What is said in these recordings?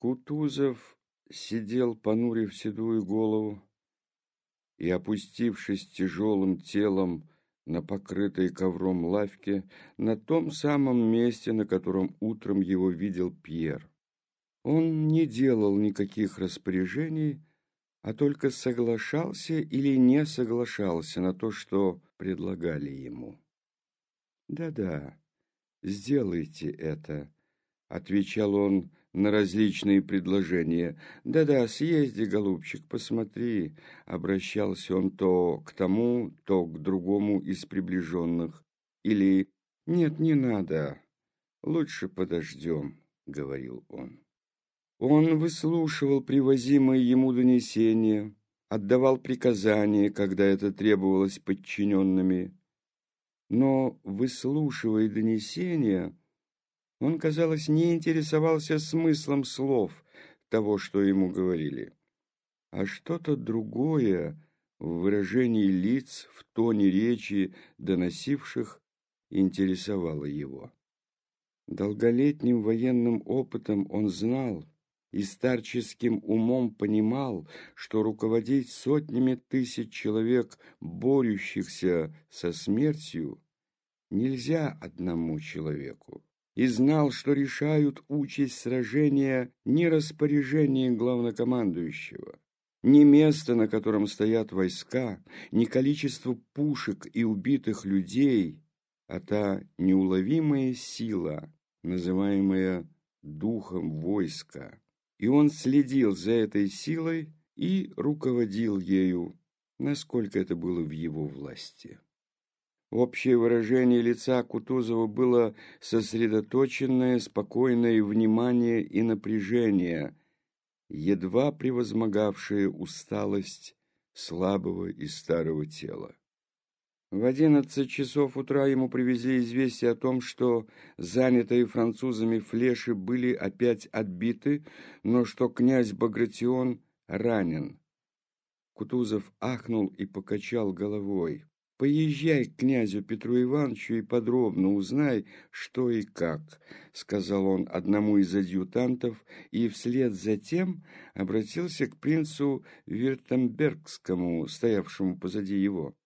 Кутузов сидел, понурив седую голову, и, опустившись тяжелым телом на покрытой ковром лавке, на том самом месте, на котором утром его видел Пьер. Он не делал никаких распоряжений, а только соглашался или не соглашался на то, что предлагали ему. «Да-да, сделайте это», — отвечал он на различные предложения. «Да-да, съезди, голубчик, посмотри», — обращался он то к тому, то к другому из приближенных. Или «Нет, не надо, лучше подождем», — говорил он. Он выслушивал привозимые ему донесения, отдавал приказания, когда это требовалось подчиненными. Но, выслушивая донесения, он, казалось, не интересовался смыслом слов того, что ему говорили, а что-то другое в выражении лиц, в тоне речи доносивших интересовало его. Долголетним военным опытом он знал и старческим умом понимал, что руководить сотнями тысяч человек, борющихся со смертью, нельзя одному человеку и знал, что решают участь сражения не распоряжение главнокомандующего, не место, на котором стоят войска, не количество пушек и убитых людей, а та неуловимая сила, называемая духом войска. И он следил за этой силой и руководил ею, насколько это было в его власти. Общее выражение лица Кутузова было сосредоточенное, спокойное внимание и напряжение, едва превозмогавшее усталость слабого и старого тела. В одиннадцать часов утра ему привезли известие о том, что занятые французами флеши были опять отбиты, но что князь Багратион ранен. Кутузов ахнул и покачал головой. «Поезжай к князю Петру Ивановичу и подробно узнай, что и как», — сказал он одному из адъютантов, и вслед за тем обратился к принцу Виртембергскому, стоявшему позади его.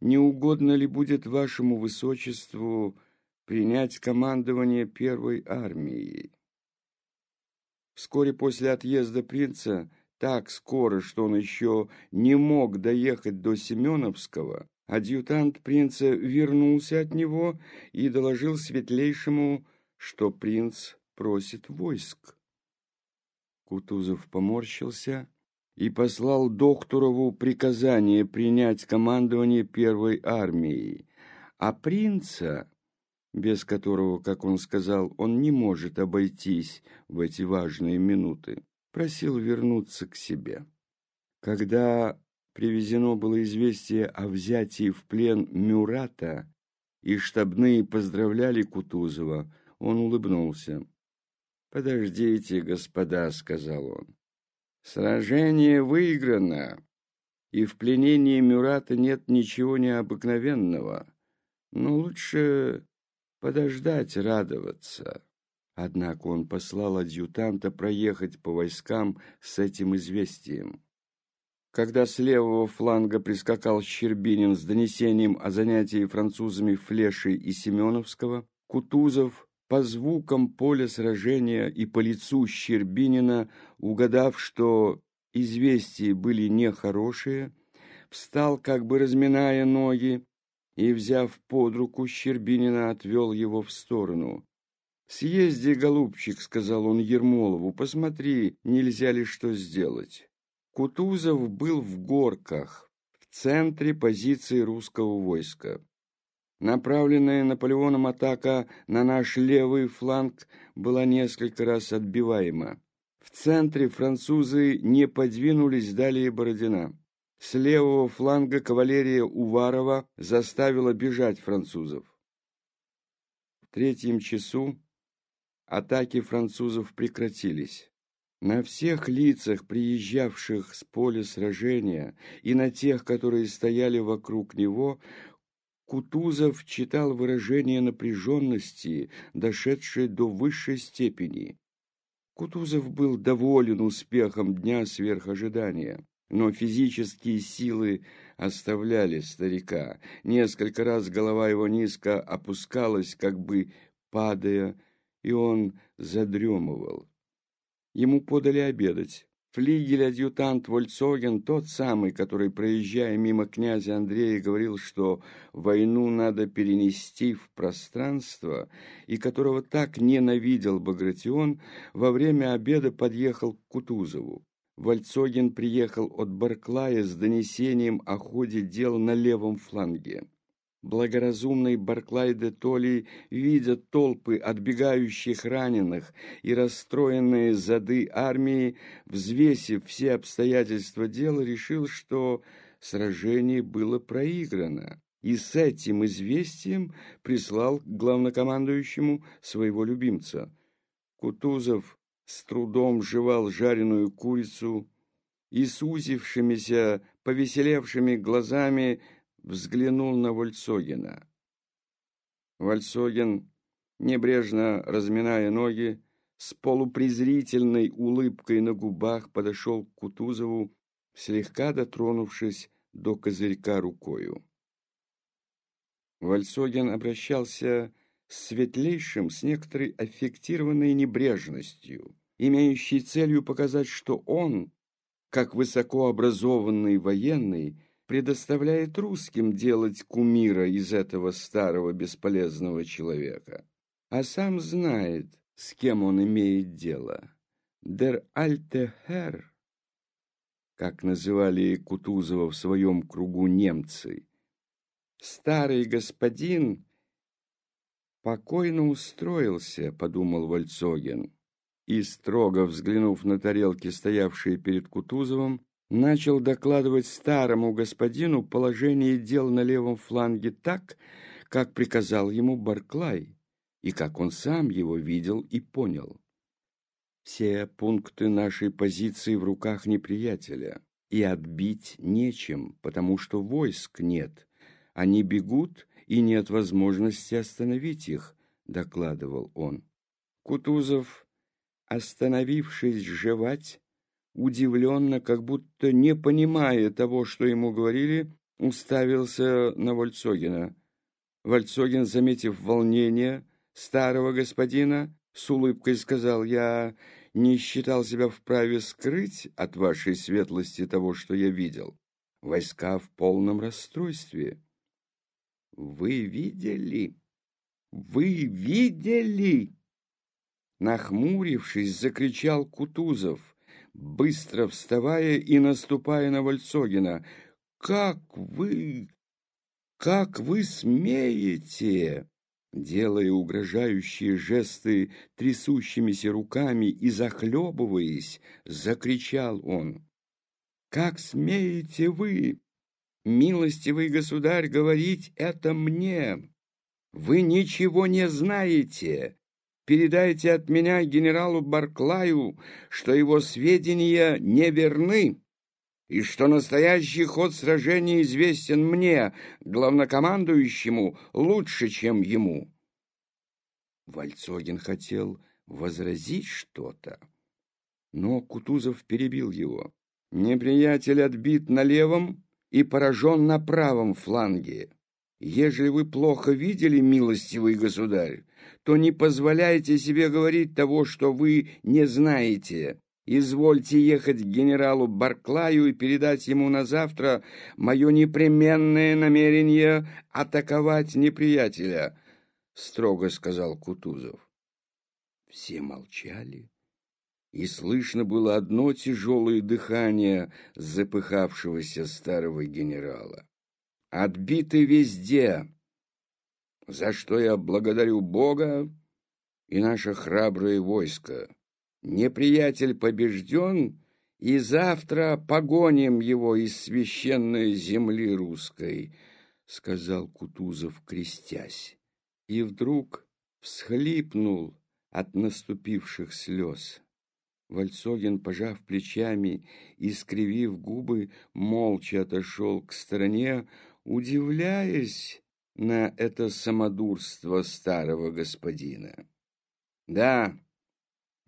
«Не угодно ли будет вашему высочеству принять командование первой армией?» Вскоре после отъезда принца так скоро, что он еще не мог доехать до Семеновского, адъютант принца вернулся от него и доложил светлейшему, что принц просит войск. Кутузов поморщился и послал Докторову приказание принять командование первой армией, а принца, без которого, как он сказал, он не может обойтись в эти важные минуты, просил вернуться к себе. Когда привезено было известие о взятии в плен Мюрата, и штабные поздравляли Кутузова, он улыбнулся. «Подождите, господа», — сказал он. «Сражение выиграно, и в пленении Мюрата нет ничего необыкновенного, но лучше подождать радоваться». Однако он послал адъютанта проехать по войскам с этим известием. Когда с левого фланга прискакал Щербинин с донесением о занятии французами Флеши и Семеновского, Кутузов по звукам поля сражения и по лицу Щербинина, угадав, что известия были нехорошие, встал, как бы разминая ноги, и, взяв под руку Щербинина, отвел его в сторону. «Съезди, голубчик», — сказал он Ермолову, — «посмотри, нельзя ли что сделать». Кутузов был в горках, в центре позиции русского войска. Направленная Наполеоном атака на наш левый фланг была несколько раз отбиваема. В центре французы не подвинулись далее Бородина. С левого фланга кавалерия Уварова заставила бежать французов. В третьем часу атаки французов прекратились. На всех лицах, приезжавших с поля сражения, и на тех, которые стояли вокруг него, Кутузов читал выражение напряженности, дошедшее до высшей степени. Кутузов был доволен успехом дня сверх ожидания, но физические силы оставляли старика. Несколько раз голова его низко опускалась, как бы падая, и он задремывал. Ему подали обедать. Флигель-адъютант Вольцоген, тот самый, который, проезжая мимо князя Андрея, говорил, что войну надо перенести в пространство, и которого так ненавидел Багратион, во время обеда подъехал к Кутузову. Вольцоген приехал от Барклая с донесением о ходе дел на левом фланге. Благоразумный Барклай де Толли, видя толпы отбегающих раненых и расстроенные зады армии, взвесив все обстоятельства дела, решил, что сражение было проиграно, и с этим известием прислал к главнокомандующему своего любимца. Кутузов с трудом жевал жареную курицу и сузившимися, повеселевшими глазами взглянул на Вольцогина. Вольцогин, небрежно разминая ноги, с полупрезрительной улыбкой на губах подошел к Кутузову, слегка дотронувшись до козырька рукою. Вольцогин обращался с светлейшим, с некоторой аффектированной небрежностью, имеющей целью показать, что он, как высокообразованный военный, предоставляет русским делать кумира из этого старого бесполезного человека, а сам знает, с кем он имеет дело. «Дер альте хер», как называли Кутузова в своем кругу немцы, «старый господин» покойно устроился, подумал Вольцоген, и, строго взглянув на тарелки, стоявшие перед Кутузовым, начал докладывать старому господину положение дел на левом фланге так, как приказал ему Барклай, и как он сам его видел и понял. Все пункты нашей позиции в руках неприятеля, и отбить нечем, потому что войск нет. Они бегут, и нет возможности остановить их, докладывал он. Кутузов, остановившись жевать, удивленно, как будто не понимая того, что ему говорили, уставился на Вольцогина. Вольцогин, заметив волнение старого господина, с улыбкой сказал, «Я не считал себя вправе скрыть от вашей светлости того, что я видел. Войска в полном расстройстве». «Вы видели? Вы видели?» Нахмурившись, закричал Кутузов быстро вставая и наступая на Вольцогина. «Как вы... как вы смеете?» Делая угрожающие жесты трясущимися руками и захлебываясь, закричал он. «Как смеете вы, милостивый государь, говорить это мне? Вы ничего не знаете!» Передайте от меня генералу Барклаю, что его сведения неверны, и что настоящий ход сражения известен мне, главнокомандующему, лучше, чем ему. Вальцогин хотел возразить что-то, но Кутузов перебил его. Неприятель отбит на левом и поражен на правом фланге. Ежели вы плохо видели, милостивый государь, то не позволяйте себе говорить того, что вы не знаете. Извольте ехать к генералу Барклаю и передать ему на завтра мое непременное намерение атаковать неприятеля, — строго сказал Кутузов. Все молчали, и слышно было одно тяжелое дыхание запыхавшегося старого генерала. «Отбиты везде!» за что я благодарю Бога и наше храброе войско. Неприятель побежден, и завтра погоним его из священной земли русской, — сказал Кутузов, крестясь. И вдруг всхлипнул от наступивших слез. Вальцогин, пожав плечами и скривив губы, молча отошел к стороне, удивляясь, на это самодурство старого господина. Да,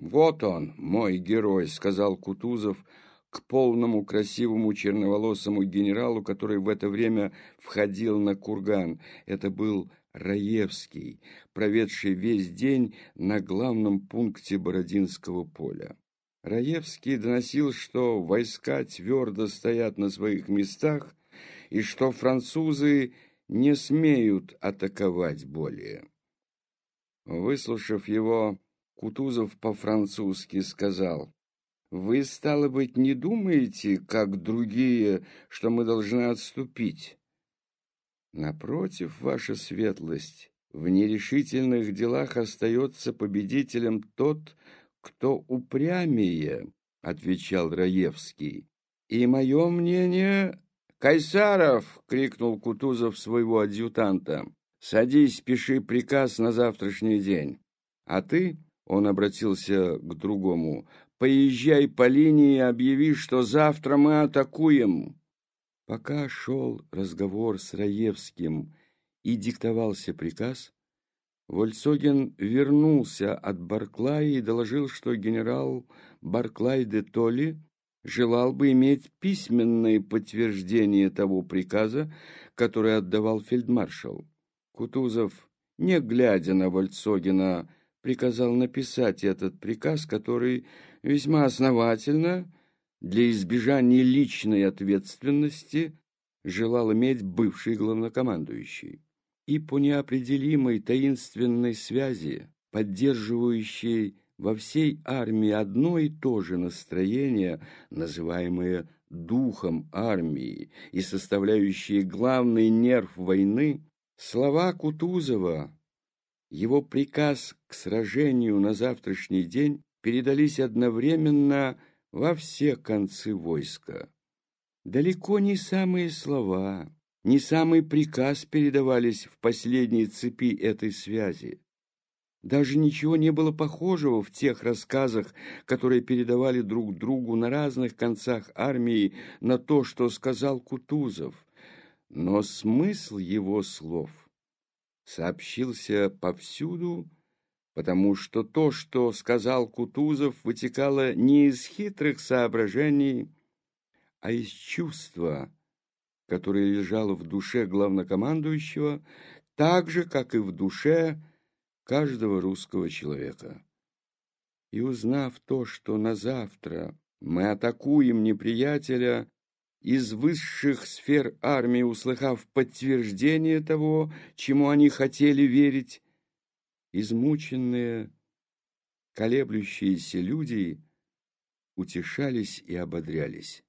«Вот он, мой герой», — сказал Кутузов к полному красивому черноволосому генералу, который в это время входил на курган. Это был Раевский, проведший весь день на главном пункте Бородинского поля. Раевский доносил, что войска твердо стоят на своих местах и что французы не смеют атаковать более. Выслушав его, Кутузов по-французски сказал, «Вы, стало быть, не думаете, как другие, что мы должны отступить?» «Напротив, ваша светлость, в нерешительных делах остается победителем тот, кто упрямее», — отвечал Раевский. «И мое мнение...» «Кайсаров!» — крикнул Кутузов своего адъютанта. «Садись, пиши приказ на завтрашний день. А ты, — он обратился к другому, — поезжай по линии и объяви, что завтра мы атакуем». Пока шел разговор с Раевским и диктовался приказ, Вольцоген вернулся от Барклая и доложил, что генерал Барклай де Толли желал бы иметь письменное подтверждение того приказа, который отдавал фельдмаршал. Кутузов, не глядя на Вольцогина, приказал написать этот приказ, который весьма основательно, для избежания личной ответственности, желал иметь бывший главнокомандующий и по неопределимой таинственной связи, поддерживающей во всей армии одно и то же настроение, называемое духом армии и составляющее главный нерв войны, слова Кутузова, его приказ к сражению на завтрашний день передались одновременно во все концы войска. Далеко не самые слова, не самый приказ передавались в последней цепи этой связи. Даже ничего не было похожего в тех рассказах, которые передавали друг другу на разных концах армии на то, что сказал Кутузов. Но смысл его слов сообщился повсюду, потому что то, что сказал Кутузов, вытекало не из хитрых соображений, а из чувства, которое лежало в душе главнокомандующего, так же, как и в душе каждого русского человека. И узнав то, что на завтра мы атакуем неприятеля, из высших сфер армии, услыхав подтверждение того, чему они хотели верить, измученные, колеблющиеся люди утешались и ободрялись.